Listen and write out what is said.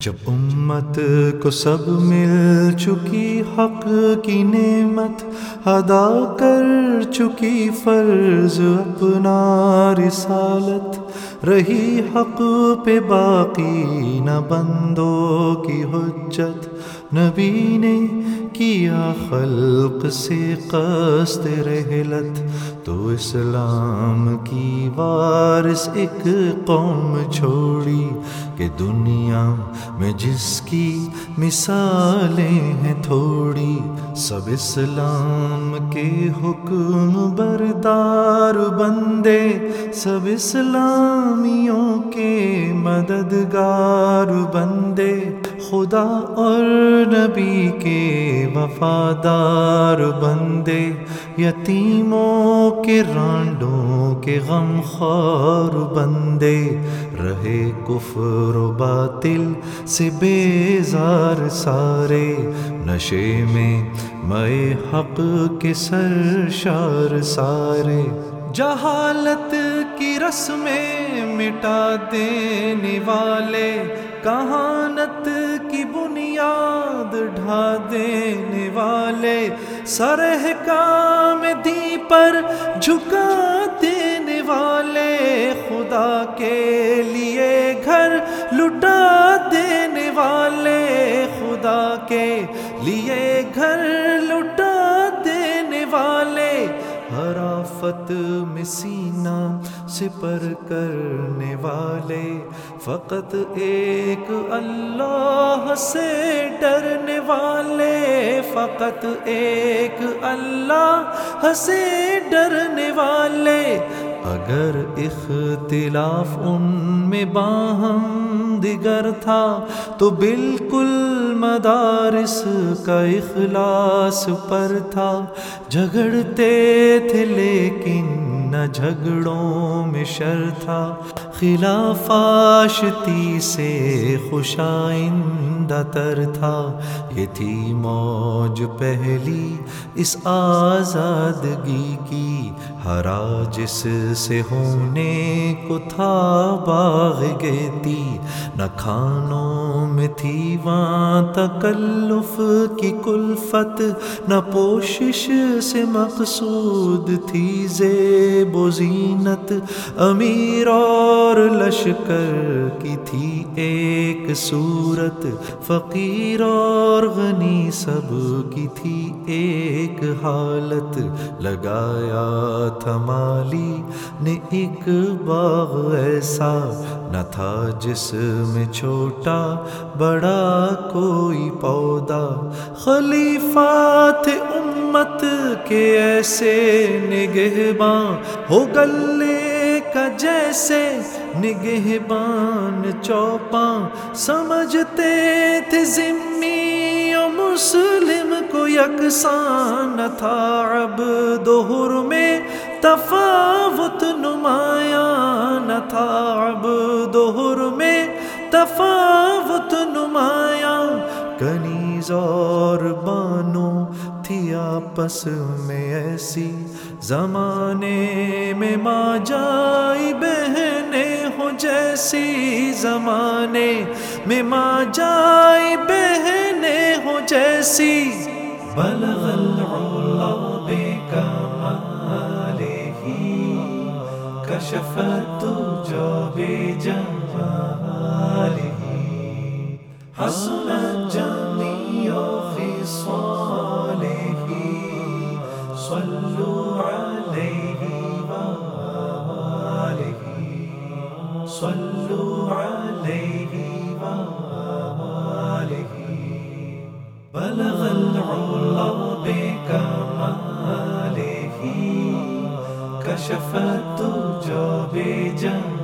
جب امت کو سب مل چکی حق کی نعمت ادا کر چکی فرض اپنا رسالت، رہی حق پہ باقی نہ بندوں کی حجت۔ نبی نے کیا خلق سے قصد رحلت، تو اسلام کی وارث ایک قوم چھوڑی کہ دنیا میں جس کی مثالیں ہیں تھوڑی، سب اسلام کے حکم بردار بندے، سب اسلامیوں کے مددگار بندے۔ خدا اور نبی کے وفادار بندے، یتیموں کے رانڈوں کے غم خور بندے۔ رہے کفر و باطل سے بیزار سارے۔ نشے میں میں حق کے سرشار سارے۔ جہالت کی رسمیں مٹا دینے والے، کہانت یاد ڈھا دینے والے سرح کام دی پر جھکا دینے والے خدا کے لیے گھر لٹا دینے والے خدا کے لیے گھر حرافت میں سینہ سپر کرنے والے۔ فقط ایک اللہ سے ڈرنے والے۔ فقط ایک اللہ سے ڈرنے والے۔ اگر اختلاف ان میں باہم دیگر تھا تو بالکل مدارس کا اخلاص پر تھا۔ جھگڑتے تھے لیکن نہ جھگڑوں میں شر تھا۔ خلاف آشتی سے خوشائندہ تر تھا۔ یہ تھی موج پہلی اس آزادگی کی۔ ہرا جس سے ہونے کو تھا باغ گیتی۔ نہ کھانوں میں تھی وہاں تکلف کی کلفت۔ نہ پوشش سے مقصود تھی زیب و زینت۔ امیر اور لشکر کی تھی ایک صورت، فقیر اور غنی سب کی تھی ایک حالت۔ لگایا تھا مالی نے ایک باغ ایسا، نہ تھا جس میں چھوٹا بڑا کوئی پودا۔ خلیفہ تھے امت کے ایسے نگہباں ہو گلے کا جیسے نگہبان چوپاں سمجھتے تھے ذمی و مسلم کو یکساں نہ تھا۔ اب دوہر میں تفاوت نمایاں نہ تھا۔ اب دوہر میں تفاوت نمایاں کنیز اور بانو تھی آپس میں ایسی زمانے میں ماں جائی بہنیں ہو جیسی زمانے میں ماں جائی بہنیں ہو جیسی بلغ العلا بے کمال ہی کشفت جو صلوا عليه وآله. بلغ العلا بكماله. كشف الدجى بجماله